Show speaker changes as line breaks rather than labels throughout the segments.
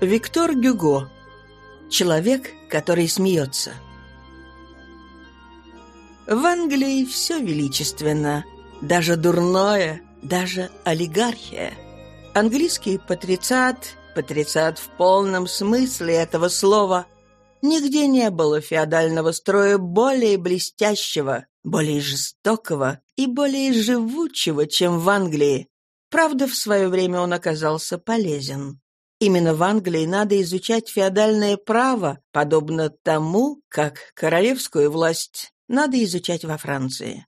Виктор Гюго. Человек, который смеется. В Англии все величественно, даже дурное, даже олигархия. Английский патрициат, патрициат в полном смысле этого слова, нигде не было феодального строя более блестящего, более жестокого и более живучего, чем в Англии. Правда, в свое время он оказался полезен. Именно в Англии надо изучать феодальное право, подобно тому, как королевскую власть надо изучать во Франции.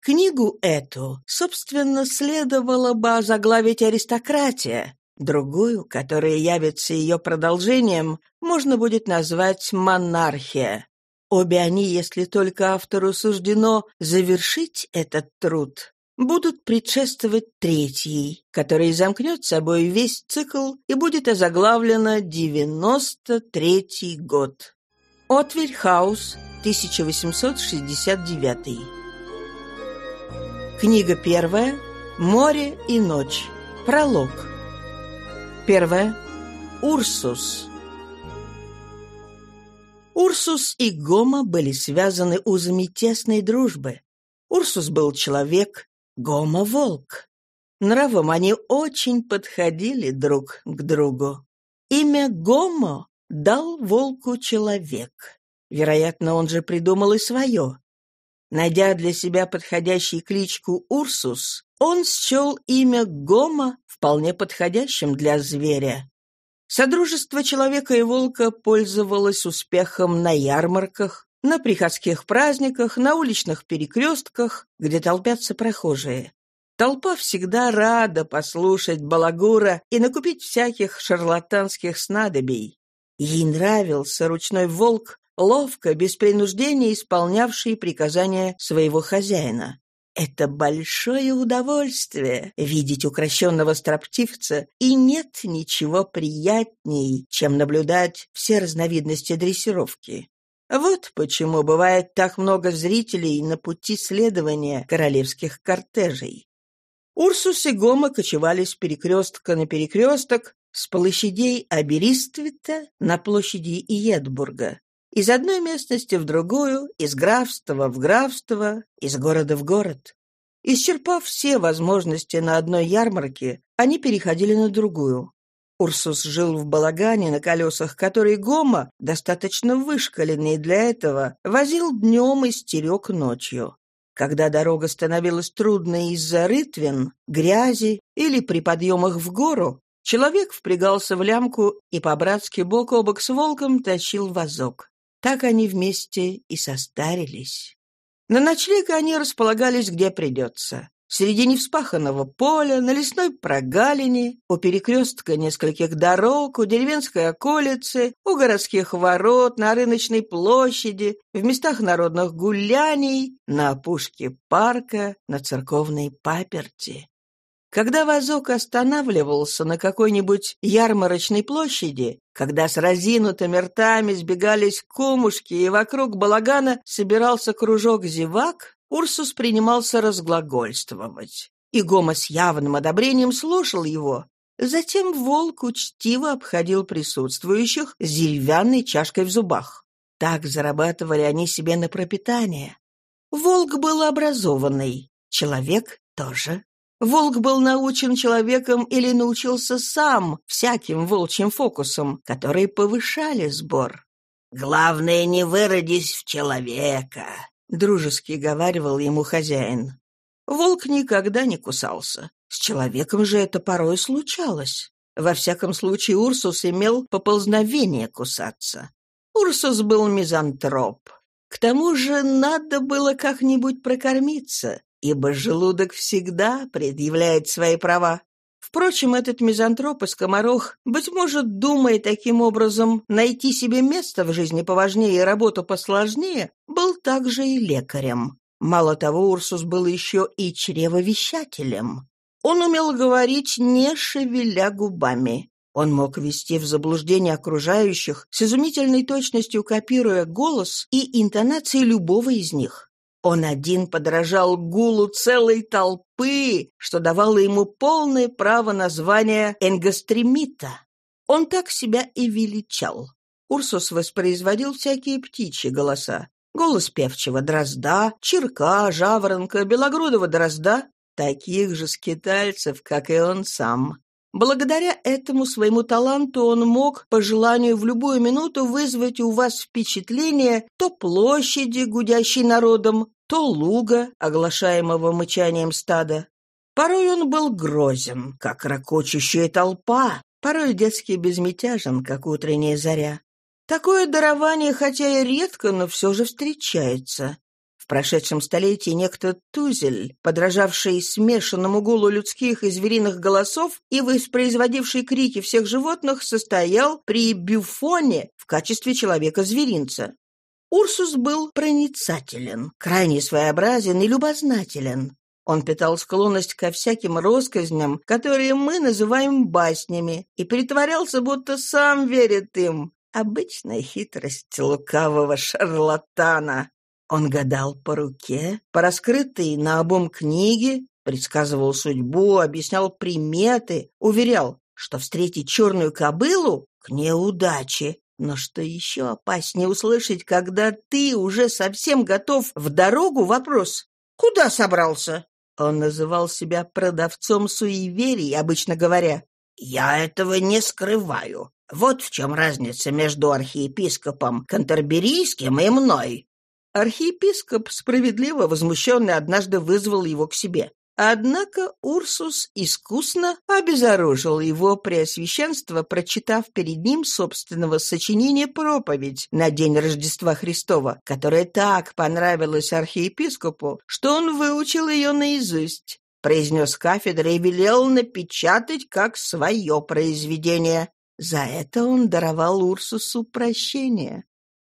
Книгу эту, собственно, следовало бы озаглавить «Аристократия», другую, которая явится ее продолжением, можно будет назвать «Монархия». Обе они, если только автору суждено завершить этот труд, будут предшествовать третьей, которая замкнет собой весь цикл и будет озаглавлена «93-й год». Отвель Хаус, 1869. Книга первая «Море и ночь». Пролог. Первое. Урсус. Урсус и Гома были связаны узами тесной дружбы. Урсус был человек, Гома — волк. Нравом они очень подходили друг к другу. Имя Гомо дал волку человек. Вероятно, он же придумал и свое. Найдя для себя подходящий кличку Урсус, он счел имя Гома вполне подходящим для зверя. Содружество человека и волка пользовалось успехом на ярмарках, на приходских праздниках, на уличных перекрестках, где толпятся прохожие. Толпа всегда рада послушать балагура и накупить всяких шарлатанских снадобий. Ей нравился ручной волк, ловко, без принуждения исполнявший приказания своего хозяина. Это большое удовольствие — видеть укращенного строптивца, и нет ничего приятней, чем наблюдать все разновидности дрессировки. Вот почему бывает так много зрителей на пути следования королевских кортежей. Урсус и Гома кочевали с перекрестка на перекресток, с площадей Абериствита на площади Иедбурга, из одной местности в другую, из графства в графство, из города в город. Исчерпав все возможности на одной ярмарке, они переходили на другую. Урсус жил в балагане на колесах, который Гома, достаточно вышкаленный для этого, возил днем и стерег ночью. Когда дорога становилась трудной из-за рытвин, грязи или при подъемах в гору, человек впрягался в лямку и по-братски бок о бок с волком тащил вазок. Так они вместе и состарились. На ночлег они располагались где придется. Среди невспаханного поля, на лесной прогалине, у перекрестка нескольких дорог, у деревенской околицы, у городских ворот, на рыночной площади, в местах народных гуляний, на опушке парка, на церковной паперти. Когда вазок останавливался на какой-нибудь ярмарочной площади, когда с разинутыми ртами сбегались кумушки и вокруг балагана собирался кружок зевак, Урсус принимался разглагольствовать. И Гома с явным одобрением слушал его. Затем волк учтиво обходил присутствующих с деревянной чашкой в зубах. Так зарабатывали они себе на пропитание. Волк был образованный, человек тоже. Волк был научен человеком или научился сам всяким волчьим фокусам, которые повышали сбор. «Главное, не выродись в человека», — дружески говаривал ему хозяин. Волк никогда не кусался. С человеком же это порой случалось. Во всяком случае, Урсус имел поползновение кусаться. Урсус был мизантроп. К тому же надо было как-нибудь прокормиться, ибо желудок всегда предъявляет свои права. Впрочем, этот мизантроп и скоморох, быть может, думая таким образом найти себе место в жизни поважнее и работу посложнее, был также и лекарем. Мало того, Урсус был еще и чревовещателем. Он умел говорить, не шевеля губами. Он мог ввести в заблуждение окружающих, с изумительной точностью копируя голос и интонации любого из них. Он один подражал гулу целой толпы, что давало ему полное право на звание энгостремита. Он так себя и величал. Урсус воспроизводил всякие птичьи голоса. Голос певчего дрозда, черка, жаворонка, белогрудого дрозда, таких же скитальцев, как и он сам. Благодаря этому своему таланту он мог, по желанию, в любую минуту вызвать у вас впечатление то площади, гудящей народом, то луга, оглашаемого мычанием стада. Порой он был грозен, как ракочущая толпа, порой детски безмятежен, как утренняя заря. Такое дарование, хотя и редко, но все же встречается. В прошедшем столетии некто Тузель, подражавший смешанному гулу людских и звериных голосов и воспроизводивший крики всех животных, состоял при Бюфоне в качестве человека-зверинца. Урсус был проницателен, крайне своеобразен и любознателен. Он питал склонность ко всяким россказням, которые мы называем баснями, и притворялся, будто сам верит им. Обычная хитрость лукавого шарлатана. Он гадал по руке, по раскрытой наобум книге, предсказывал судьбу, объяснял приметы, уверял, что встретить черную кобылу — к неудаче. Но что еще опаснее услышать, когда ты уже совсем готов в дорогу, вопрос «Куда собрался?» Он называл себя продавцом суеверий, обычно говоря «Я этого не скрываю. Вот в чем разница между архиепископом Кантерберийским и мной. Архиепископ, справедливо возмущенный, однажды вызвал его к себе. Однако Урсус искусно обезоружил его преосвященство, прочитав перед ним собственного сочинения проповедь на день Рождества Христова, которая так понравилась архиепископу, что он выучил ее наизусть, произнес кафедры и велел напечатать как свое произведение. За это он даровал Урсусу прощение.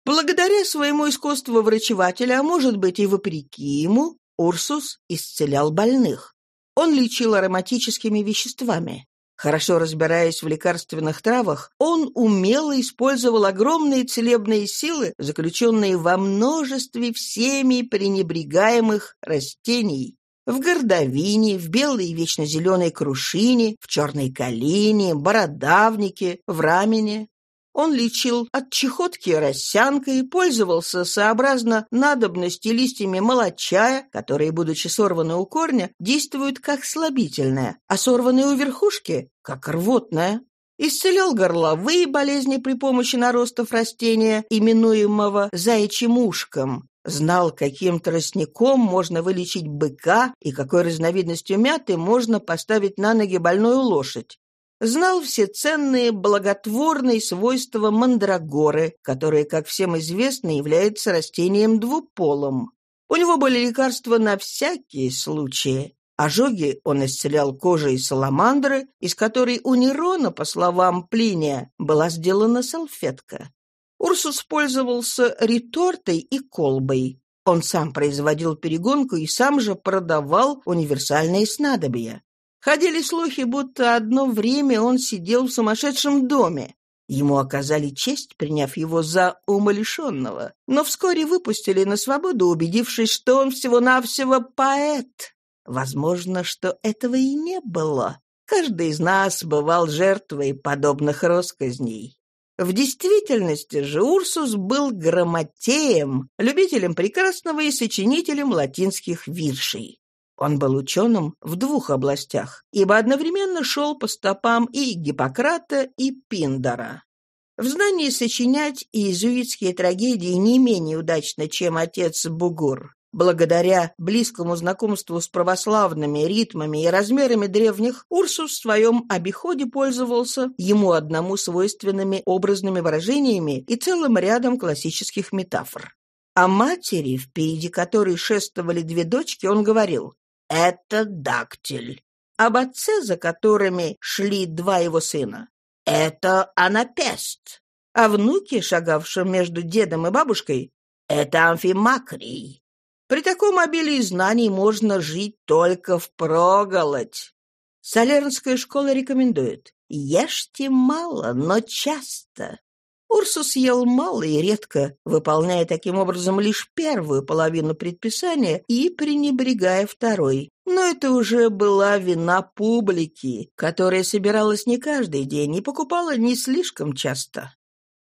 Благодаря своему искусству врачевателя, а может быть и вопреки ему, Урсус исцелял больных. Он лечил ароматическими веществами. Хорошо разбираясь в лекарственных травах, он умело использовал огромные целебные силы, заключенные во множестве всеми пренебрегаемых растений. В гордовине, в белой и вечно зеленой крушине, в черной калине, бородавнике, в рамене. Он лечил от чехотки росянкой, пользовался сообразно надобности листьями молочая, которые, будучи сорваны у корня, действуют как слабительное, а сорванные у верхушки — как рвотное. Исцелял горловые болезни при помощи наростов растения, именуемого заячьим ушком. Знал, каким тростником можно вылечить быка и какой разновидностью мяты можно поставить на ноги больную лошадь знал все ценные благотворные свойства мандрагоры, которые, как всем известно, является растением двуполым. У него были лекарства на всякие случаи. Ожоги он исцелял кожей саламандры, из которой у Нерона, по словам Плиния, была сделана салфетка. Урсус пользовался ретортой и колбой. Он сам производил перегонку и сам же продавал универсальные снадобья. Ходили слухи, будто одно время он сидел в сумасшедшем доме. Ему оказали честь, приняв его за умалишенного, но вскоре выпустили на свободу, убедившись, что он всего-навсего поэт. Возможно, что этого и не было. Каждый из нас бывал жертвой подобных росказней. В действительности же Урсус был грамотеем, любителем прекрасного и сочинителем латинских виршей. Он был ученым в двух областях, ибо одновременно шел по стопам и Гиппократа, и Пиндара. В знании сочинять иезуитские трагедии не менее удачно, чем отец Бугур. Благодаря близкому знакомству с православными ритмами и размерами древних, Урсус в своем обиходе пользовался ему одному свойственными образными выражениями и целым рядом классических метафор. О матери, впереди которой шествовали две дочки, он говорил это дактиль. Об отце, за которыми шли два его сына, это анапест. А внуке, шагавшем между дедом и бабушкой, это амфимакрий. При таком обилии знаний можно жить только в впроголодь. Солернская школа рекомендует «Ешьте мало, но часто». Урсус ел мало и редко, выполняя таким образом лишь первую половину предписания и пренебрегая второй, Но это уже была вина публики, которая собиралась не каждый день и покупала не слишком часто.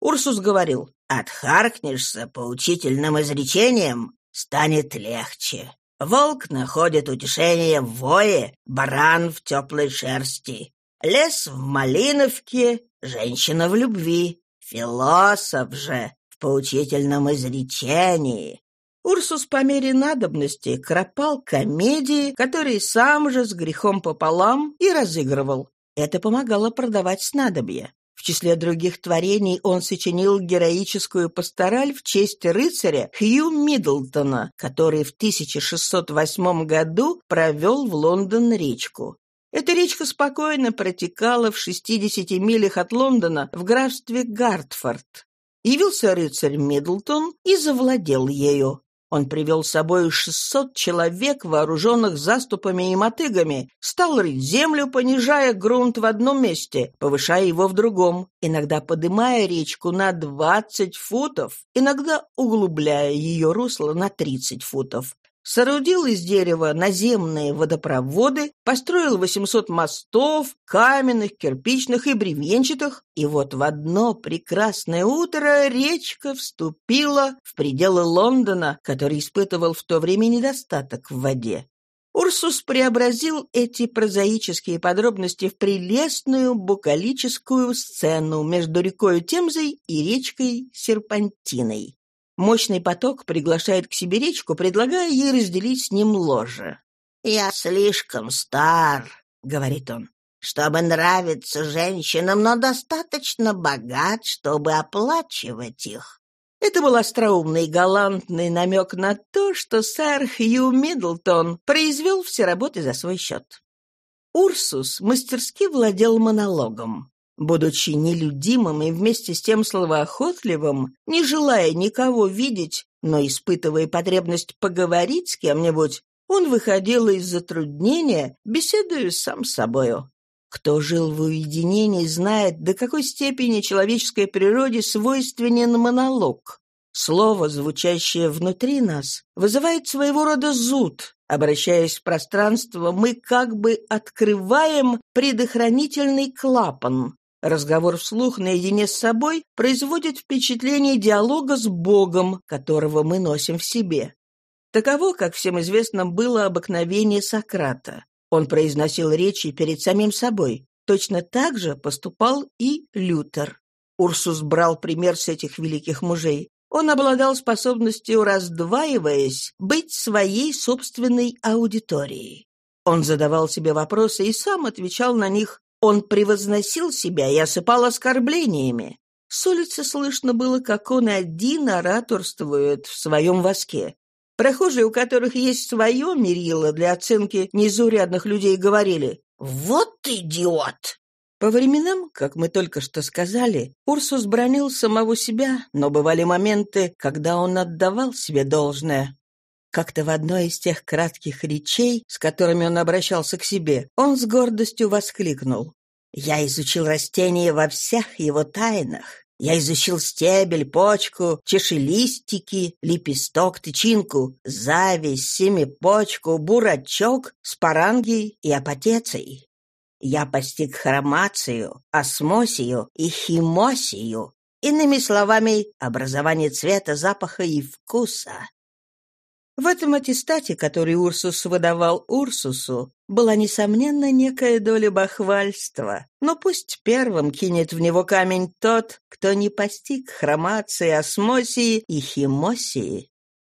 Урсус говорил, «Отхаркнешься поучительным изречением, станет легче. Волк находит утешение в вое, баран в теплой шерсти, лес в малиновке, женщина в любви, философ же в поучительном изречении, Урсус по мере надобности кропал комедии, которые сам же с грехом пополам и разыгрывал. Это помогало продавать снадобья. В числе других творений он сочинил героическую пастораль в честь рыцаря Хью Миддлтона, который в 1608 году провел в Лондон речку. Эта речка спокойно протекала в 60 милях от Лондона в графстве Гартфорд. Явился рыцарь Миддлтон и завладел ею. Он привел с собой шестьсот человек, вооруженных заступами и мотыгами, стал рыть землю, понижая грунт в одном месте, повышая его в другом, иногда подымая речку на двадцать футов, иногда углубляя ее русло на тридцать футов. Соорудил из дерева наземные водопроводы, построил 800 мостов, каменных, кирпичных и бревенчатых, и вот в одно прекрасное утро речка вступила в пределы Лондона, который испытывал в то время недостаток в воде. Урсус преобразил эти прозаические подробности в прелестную букалическую сцену между рекой Темзой и речкой Серпантиной. Мощный поток приглашает к себе речку, предлагая ей разделить с ним ложе. «Я слишком стар», — говорит он, — «чтобы нравиться женщинам, но достаточно богат, чтобы оплачивать их». Это был остроумный галантный намек на то, что сэр Хью Миддлтон произвел все работы за свой счет. Урсус мастерски владел монологом. Будучи нелюдимым и вместе с тем словоохотливым, не желая никого видеть, но испытывая потребность поговорить с кем-нибудь, он выходил из затруднения, беседуя сам с собою. Кто жил в уединении, знает, до какой степени человеческой природе свойственен монолог. Слово, звучащее внутри нас, вызывает своего рода зуд. Обращаясь в пространство, мы как бы открываем предохранительный клапан, Разговор вслух наедине с собой производит впечатление диалога с Богом, которого мы носим в себе. Таково, как всем известно, было обыкновение Сократа. Он произносил речи перед самим собой. Точно так же поступал и Лютер. Урсус брал пример с этих великих мужей. Он обладал способностью, раздваиваясь, быть своей собственной аудиторией. Он задавал себе вопросы и сам отвечал на них он превозносил себя и осыпал оскорблениями. С улицы слышно было, как он один ораторствует в своем воске. Прохожие, у которых есть свое мерило для оценки незаурядных людей, говорили «Вот идиот!». По временам, как мы только что сказали, Урсус бронил самого себя, но бывали моменты, когда он отдавал себе должное. Как-то в одной из тех кратких речей, с которыми он обращался к себе, он с гордостью воскликнул. «Я изучил растение во всех его тайнах. Я изучил стебель, почку, чешелистики, лепесток, тычинку, зависть, семипочку, бурачок, спарангий и апотеций. Я постиг хромацию, осмосию и химосию, иными словами, образование цвета, запаха и вкуса. В этом аттестате, который Урсус выдавал Урсусу, была, несомненно, некая доля бахвальства. Но пусть первым кинет в него камень тот, кто не постиг хромации, осмосии и химосии.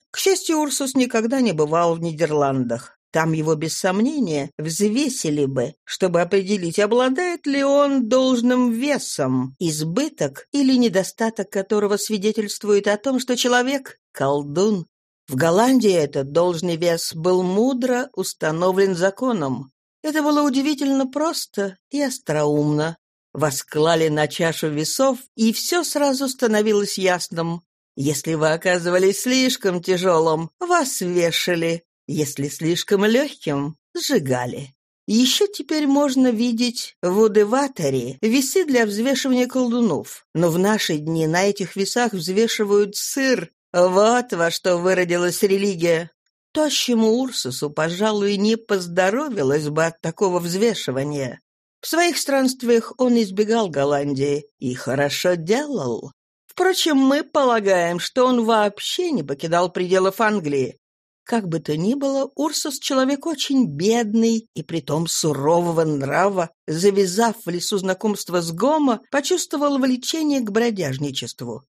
К счастью, Урсус никогда не бывал в Нидерландах. Там его, без сомнения, взвесили бы, чтобы определить, обладает ли он должным весом, избыток или недостаток которого свидетельствует о том, что человек — колдун, в Голландии этот должный вес был мудро установлен законом. Это было удивительно просто и остроумно. Восклали на чашу весов, и все сразу становилось ясным. Если вы оказывались слишком тяжелым, вас вешали. Если слишком легким, сжигали. Еще теперь можно видеть в Удеваторе весы для взвешивания колдунов. Но в наши дни на этих весах взвешивают сыр, вот во что выродилась религия. Тощему Урсусу, пожалуй, не поздоровилось бы от такого взвешивания. В своих странствиях он избегал Голландии и хорошо делал. Впрочем, мы полагаем, что он вообще не покидал пределов Англии. Как бы то ни было, Урсус — человек очень бедный и притом сурового нрава, завязав в лесу знакомство с Гомо, почувствовал влечение к бродяжничеству.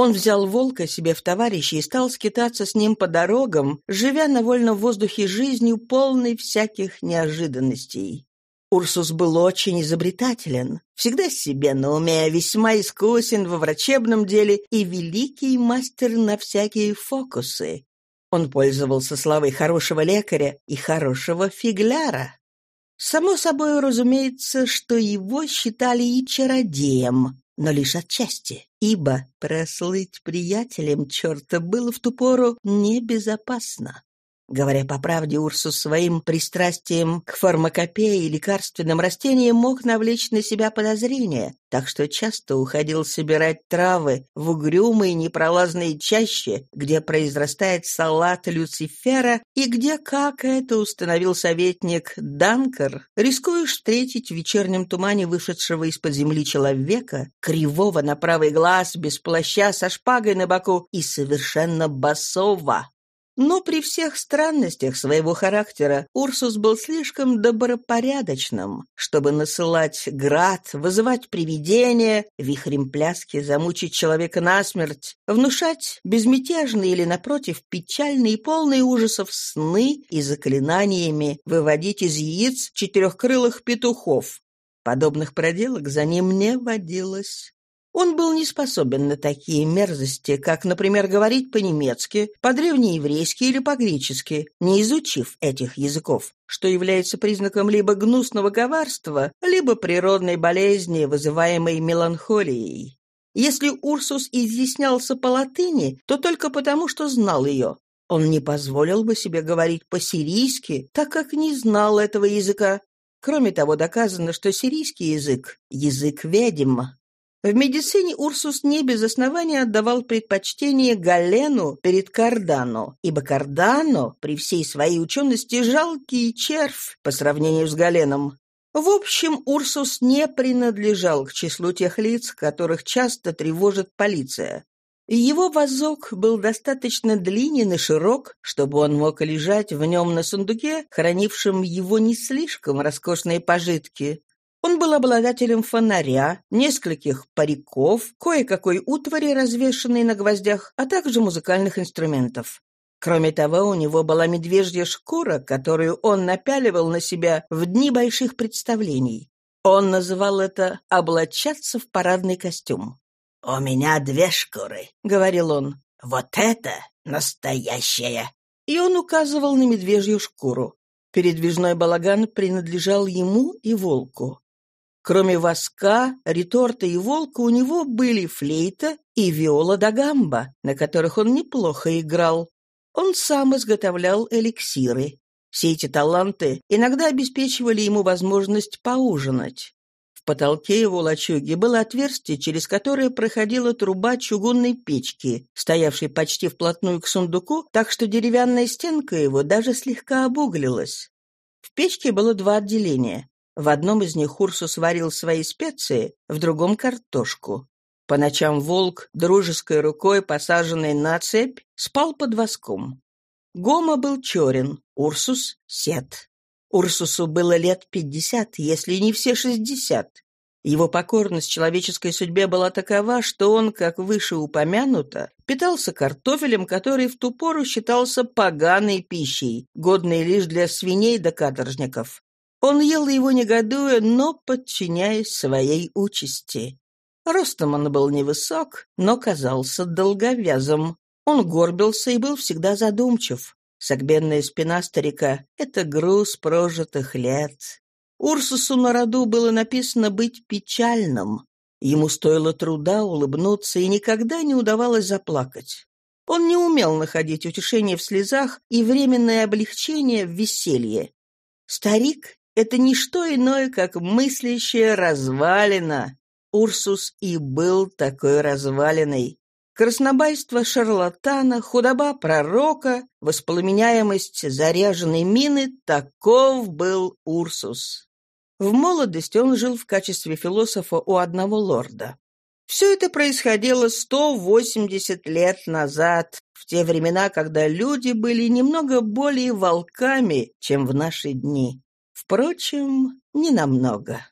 Он взял волка себе в товарищи и стал скитаться с ним по дорогам, живя на вольном воздухе жизнью, полной всяких неожиданностей. Урсус был очень изобретателен, всегда себе на уме, весьма искусен во врачебном деле и великий мастер на всякие фокусы. Он пользовался славой хорошего лекаря и хорошего фигляра. Само собой разумеется, что его считали и чародеем, но лишь отчасти, ибо прослыть приятелем черта было в ту пору небезопасно. Говоря по правде, Урсус своим пристрастием к фармакопее и лекарственным растениям мог навлечь на себя подозрения, так что часто уходил собирать травы в угрюмые непролазные чаще, где произрастает салат Люцифера и где, как это установил советник Данкер, рискуешь встретить в вечернем тумане вышедшего из-под земли человека, кривого на правый глаз, без плаща, со шпагой на боку и совершенно басова. Но при всех странностях своего характера Урсус был слишком добропорядочным, чтобы насылать град, вызывать привидения, вихрем пляски замучить человека насмерть, внушать безмятежные или, напротив, печальные и полные ужасов сны и заклинаниями выводить из яиц четырехкрылых петухов. Подобных проделок за ним не водилось. Он был не способен на такие мерзости, как, например, говорить по-немецки, по-древнееврейски или по-гречески, не изучив этих языков, что является признаком либо гнусного коварства, либо природной болезни, вызываемой меланхолией. Если Урсус изъяснялся по-латыни, то только потому, что знал ее. Он не позволил бы себе говорить по-сирийски, так как не знал этого языка. Кроме того, доказано, что сирийский язык — язык ведьм, в медицине Урсус не без основания отдавал предпочтение Галену перед Кардано, ибо Кардано, при всей своей учености, жалкий червь по сравнению с Галеном. В общем, Урсус не принадлежал к числу тех лиц, которых часто тревожит полиция. Его вазок был достаточно длинен и широк, чтобы он мог лежать в нем на сундуке, хранившем его не слишком роскошные пожитки. Он был обладателем фонаря, нескольких париков, кое-какой утвари, развешанной на гвоздях, а также музыкальных инструментов. Кроме того, у него была медвежья шкура, которую он напяливал на себя в дни больших представлений. Он называл это «облачаться в парадный костюм». «У меня две шкуры», — говорил он. «Вот это настоящая!» И он указывал на медвежью шкуру. Передвижной балаган принадлежал ему и волку. Кроме воска, реторта и волка у него были флейта и виола да гамба, на которых он неплохо играл. Он сам изготовлял эликсиры. Все эти таланты иногда обеспечивали ему возможность поужинать. В потолке его лачуги было отверстие, через которое проходила труба чугунной печки, стоявшей почти вплотную к сундуку, так что деревянная стенка его даже слегка обуглилась. В печке было два отделения. В одном из них Урсус варил свои специи, в другом — картошку. По ночам волк, дружеской рукой, посаженный на цепь, спал под воском. Гома был черен, Урсус — сет. Урсусу было лет пятьдесят, если не все шестьдесят. Его покорность человеческой судьбе была такова, что он, как выше упомянуто, питался картофелем, который в ту пору считался поганой пищей, годной лишь для свиней да каторжников. Он ел его негодуя, но подчиняясь своей участи. Ростом он был невысок, но казался долговязым. Он горбился и был всегда задумчив. Согбенная спина старика — это груз прожитых лет. Урсусу на роду было написано быть печальным. Ему стоило труда улыбнуться, и никогда не удавалось заплакать. Он не умел находить утешение в слезах и временное облегчение в веселье. Старик это не что иное, как мыслящая развалина. Урсус и был такой развалиной. Краснобайство шарлатана, худоба пророка, воспламеняемость заряженной мины — таков был Урсус. В молодости он жил в качестве философа у одного лорда. Все это происходило 180 лет назад, в те времена, когда люди были немного более волками, чем в наши дни. Впрочем, не намного.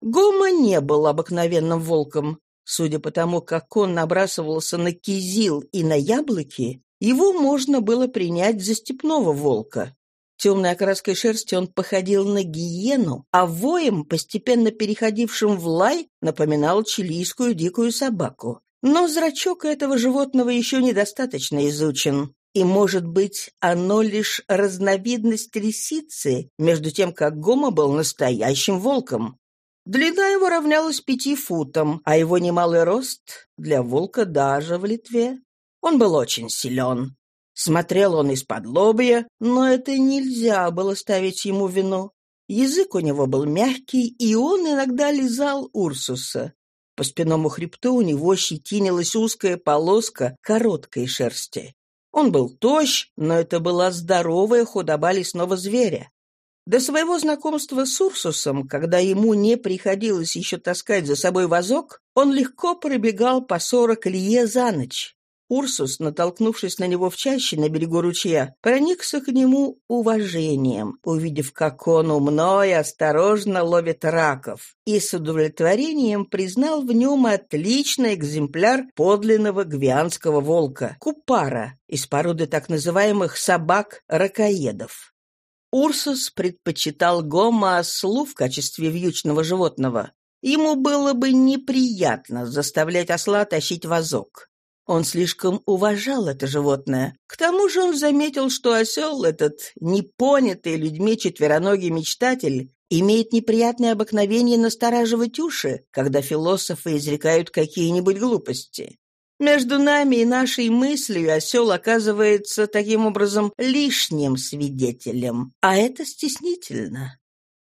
Гома не был обыкновенным волком. Судя по тому, как он набрасывался на кизил и на яблоки, его можно было принять за степного волка. Темной окраской шерсти он походил на гиену, а воем, постепенно переходившим в лай, напоминал чилийскую дикую собаку. Но зрачок этого животного еще недостаточно изучен, и, может быть, оно лишь разновидность лисицы, между тем, как Гома был настоящим волком. Длина его равнялась пяти футам, а его немалый рост для волка даже в Литве. Он был очень силен. Смотрел он из-под лобья, но это нельзя было ставить ему вину. Язык у него был мягкий, и он иногда лизал Урсуса. По спинному хребту у него щетинилась узкая полоска короткой шерсти. Он был тощ, но это была здоровая худоба лесного зверя. До своего знакомства с Урсусом, когда ему не приходилось еще таскать за собой вазок, он легко пробегал по сорок лье за ночь. Урсус, натолкнувшись на него в чаще на берегу ручья, проникся к нему уважением, увидев, как он умно и осторожно ловит раков, и с удовлетворением признал в нем отличный экземпляр подлинного гвианского волка — купара, из породы так называемых собак-ракоедов. Урсус предпочитал гома ослу в качестве вьючного животного. Ему было бы неприятно заставлять осла тащить вазок. Он слишком уважал это животное. К тому же он заметил, что осел этот, непонятый людьми четвероногий мечтатель, имеет неприятное обыкновение настораживать уши, когда философы изрекают какие-нибудь глупости. Между нами и нашей мыслью осел оказывается таким образом лишним свидетелем, а это стеснительно.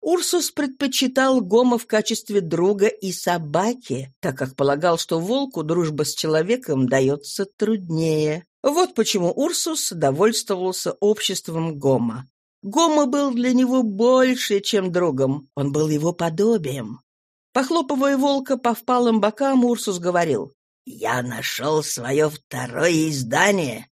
Урсус предпочитал Гома в качестве друга и собаки, так как полагал, что волку дружба с человеком дается труднее. Вот почему Урсус довольствовался обществом Гома. Гома был для него больше, чем другом, он был его подобием. Похлопывая волка по впалым бокам, Урсус говорил, «Я нашел свое второе издание».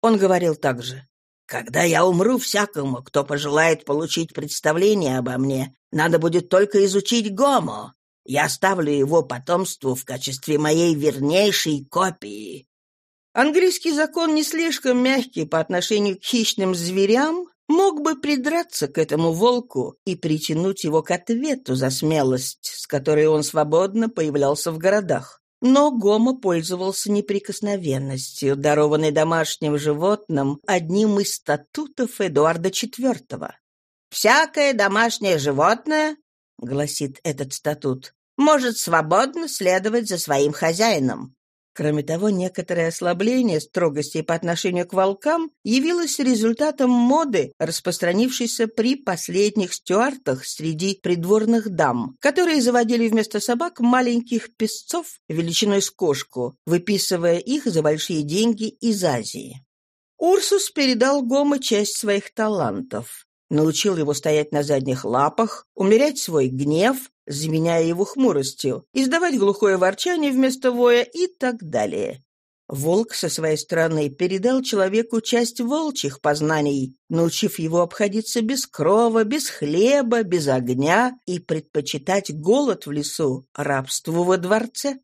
Он говорил также. «Когда я умру, всякому, кто пожелает получить представление обо мне, надо будет только изучить Гомо. Я оставлю его потомству в качестве моей вернейшей копии». Английский закон не слишком мягкий по отношению к хищным зверям, мог бы придраться к этому волку и притянуть его к ответу за смелость, с которой он свободно появлялся в городах. Но Гома пользовался неприкосновенностью, дарованной домашним животным одним из статутов Эдуарда IV. «Всякое домашнее животное, — гласит этот статут, — может свободно следовать за своим хозяином. Кроме того, некоторое ослабление строгости по отношению к волкам явилось результатом моды, распространившейся при последних стюартах среди придворных дам, которые заводили вместо собак маленьких песцов величиной с кошку, выписывая их за большие деньги из Азии. Урсус передал Гома часть своих талантов научил его стоять на задних лапах, умерять свой гнев, заменяя его хмуростью, издавать глухое ворчание вместо воя и так далее. Волк со своей стороны передал человеку часть волчьих познаний, научив его обходиться без крова, без хлеба, без огня и предпочитать голод в лесу рабству во дворце.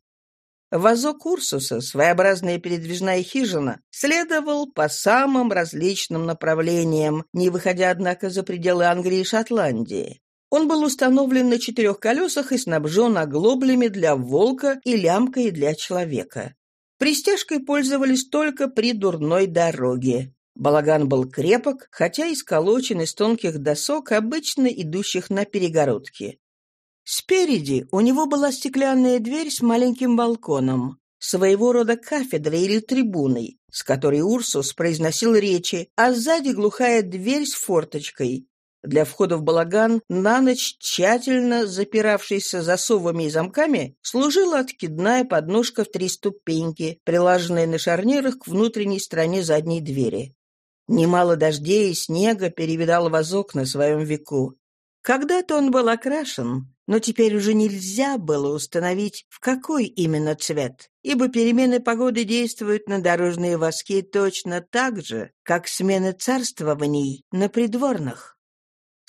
Вазок Урсуса, своеобразная передвижная хижина, следовал по самым различным направлениям, не выходя, однако, за пределы Англии и Шотландии. Он был установлен на четырех колесах и снабжен оглоблями для волка и лямкой для человека. Пристяжкой пользовались только при дурной дороге. Балаган был крепок, хотя и сколочен из тонких досок, обычно идущих на перегородки. Спереди у него была стеклянная дверь с маленьким балконом, своего рода кафедрой или трибуной, с которой Урсус произносил речи, а сзади глухая дверь с форточкой. Для входа в балаган на ночь тщательно запиравшийся засовами и замками служила откидная подножка в три ступеньки, прилаженная на шарнирах к внутренней стороне задней двери. Немало дождей и снега перевидал вазок на своем веку. Когда-то он был окрашен, но теперь уже нельзя было установить, в какой именно цвет, ибо перемены погоды действуют на дорожные воски точно так же, как смены царствований на придворных.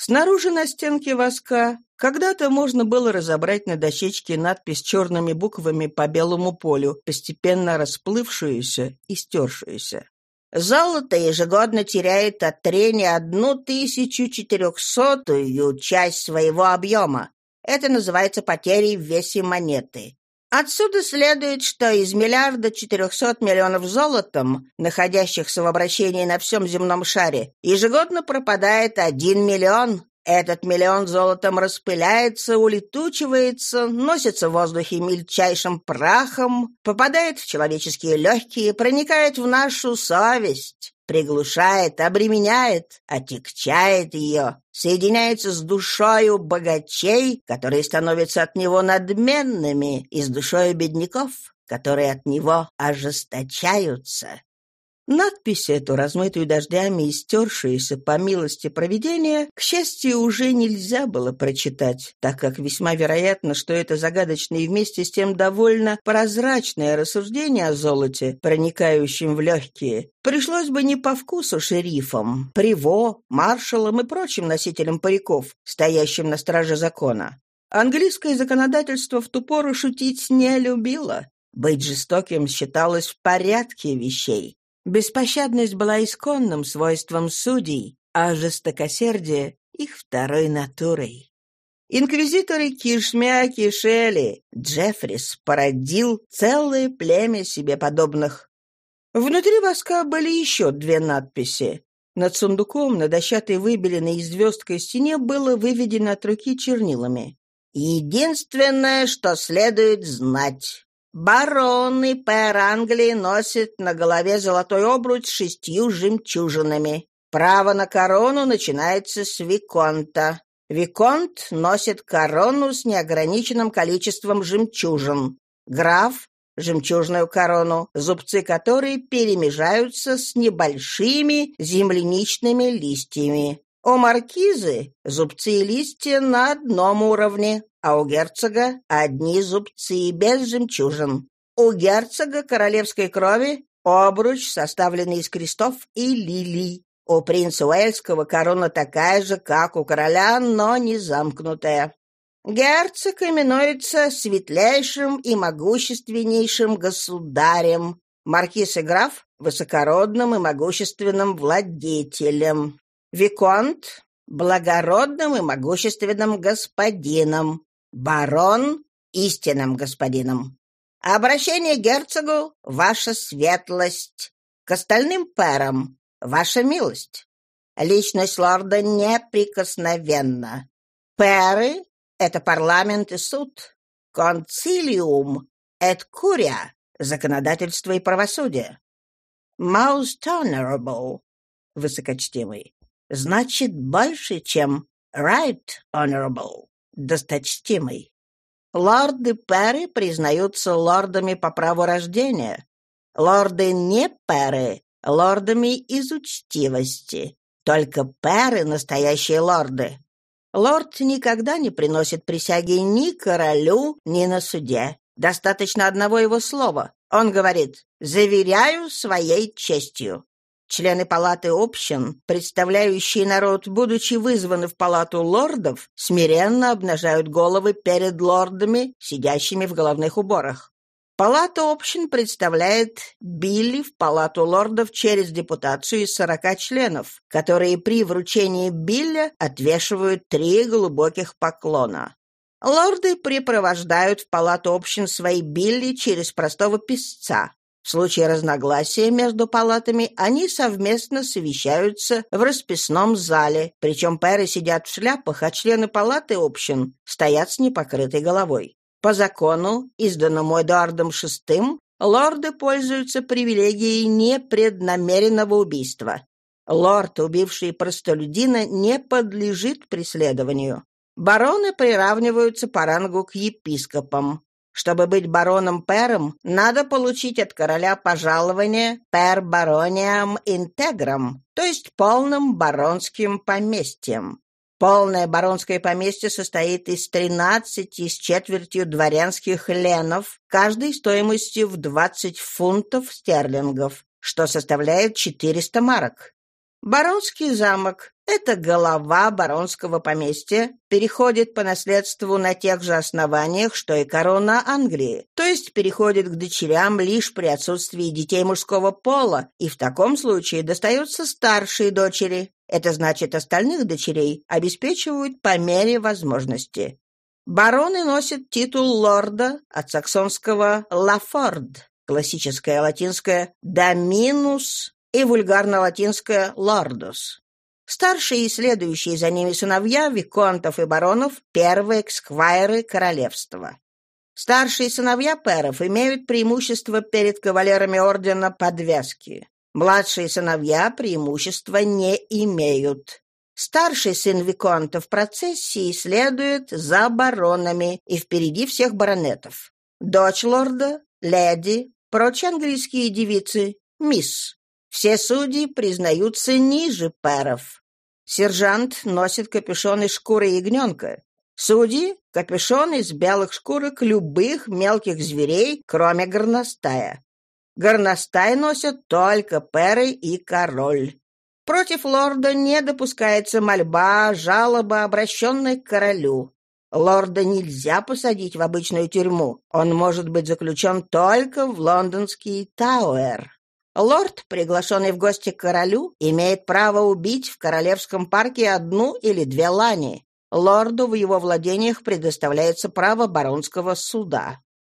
Снаружи на стенке воска когда-то можно было разобрать на дощечке надпись черными буквами по белому полю, постепенно расплывшуюся и стершуюся. Золото ежегодно теряет от трения одну тысячу четырехсотую часть своего объема. Это называется потерей в весе монеты. Отсюда следует, что из миллиарда четырехсот миллионов золотом, находящихся в обращении на всем земном шаре, ежегодно пропадает один миллион. Этот миллион золотом распыляется, улетучивается, носится в воздухе мельчайшим прахом, попадает в человеческие легкие, проникает в нашу совесть приглушает, обременяет, отягчает ее, соединяется с душою богачей, которые становятся от него надменными, и с душою бедняков, которые от него ожесточаются. Надпись эту, размытую дождями и стершуюся по милости провидения, к счастью, уже нельзя было прочитать, так как весьма вероятно, что это загадочное и вместе с тем довольно прозрачное рассуждение о золоте, проникающем в легкие, пришлось бы не по вкусу шерифам, приво, маршалам и прочим носителям париков, стоящим на страже закона. Английское законодательство в ту пору шутить не любило. Быть жестоким считалось в порядке вещей. Беспощадность была исконным свойством судей, а жестокосердие — их второй натурой. Инквизиторы кишмя кишели, Джеффрис породил целое племя себе подобных. Внутри воска были еще две надписи. Над сундуком на дощатой выбеленной звездкой стене было выведено от руки чернилами. «Единственное, что следует знать. Барон и пэр Англии носит на голове золотой обруч с шестью жемчужинами. Право на корону начинается с Виконта. Виконт носит корону с неограниченным количеством жемчужин. Граф — жемчужную корону, зубцы которой перемежаются с небольшими земляничными листьями. У маркизы зубцы и листья на одном уровне, а у герцога одни зубцы без жемчужин. У герцога королевской крови обруч, составленный из крестов и лилий. У принца Уэльского корона такая же, как у короля, но не замкнутая. Герцог именуется светлейшим и могущественнейшим государем, маркиз и граф — высокородным и могущественным владетелем, виконт — благородным и могущественным господином, барон — истинным господином. Обращение герцогу — ваша светлость, к остальным пэрам — ваша милость. Личность лорда неприкосновенна. Пэры — это парламент и суд. Концилиум — это курия, законодательство и правосудие. Most honorable, высокочтимый, значит больше, чем right honorable досточтимый. Лорды Перри признаются лордами по праву рождения. Лорды не Перри — лордами из учтивости. Только Перри — настоящие лорды. Лорд никогда не приносит присяги ни королю, ни на суде. Достаточно одного его слова. Он говорит «заверяю своей честью». Члены палаты общин, представляющие народ, будучи вызваны в палату лордов, смиренно обнажают головы перед лордами, сидящими в головных уборах. Палата общин представляет Билли в палату лордов через депутацию из сорока членов, которые при вручении Билля отвешивают три глубоких поклона. Лорды припровождают в палату общин свои Билли через простого писца. В случае разногласия между палатами они совместно совещаются в расписном зале, причем пэры сидят в шляпах, а члены палаты общин стоят с непокрытой головой. По закону, изданному Эдуардом VI, лорды пользуются привилегией непреднамеренного убийства. Лорд, убивший простолюдина, не подлежит преследованию. Бароны приравниваются по рангу к епископам. Чтобы быть бароном-пером, надо получить от короля пожалование «per baroniam integram», то есть полным баронским поместьем. Полное баронское поместье состоит из 13 с четвертью дворянских ленов, каждой стоимостью в 20 фунтов стерлингов, что составляет 400 марок. Баронский замок — это голова баронского поместья, переходит по наследству на тех же основаниях, что и корона Англии, то есть переходит к дочерям лишь при отсутствии детей мужского пола, и в таком случае достаются старшие дочери. Это значит, остальных дочерей обеспечивают по мере возможности. Бароны носят титул лорда от саксонского «лафорд», классическое латинское «доминус» и вульгарно-латинское «лордус». Старшие и следующие за ними сыновья виконтов и баронов — первые эксквайры королевства. Старшие сыновья перов имеют преимущество перед кавалерами ордена подвязки. Младшие сыновья преимущества не имеют. Старший сын Виконта в процессии следует за баронами и впереди всех баронетов. Дочь лорда — леди, прочие английские девицы — мисс. Все судьи признаются ниже паров. Сержант носит капюшон из шкуры ягненка. Судьи — капюшон из белых шкурок любых мелких зверей, кроме горностая. Горностай носят только перы и король. Против лорда не допускается мольба, жалоба, обращенная к королю. Лорда нельзя посадить в обычную тюрьму. Он может быть заключен только в лондонский Тауэр. Лорд, приглашенный в гости к королю, имеет право убить в королевском парке одну или две лани. Лорду в его владениях предоставляется право баронского суда.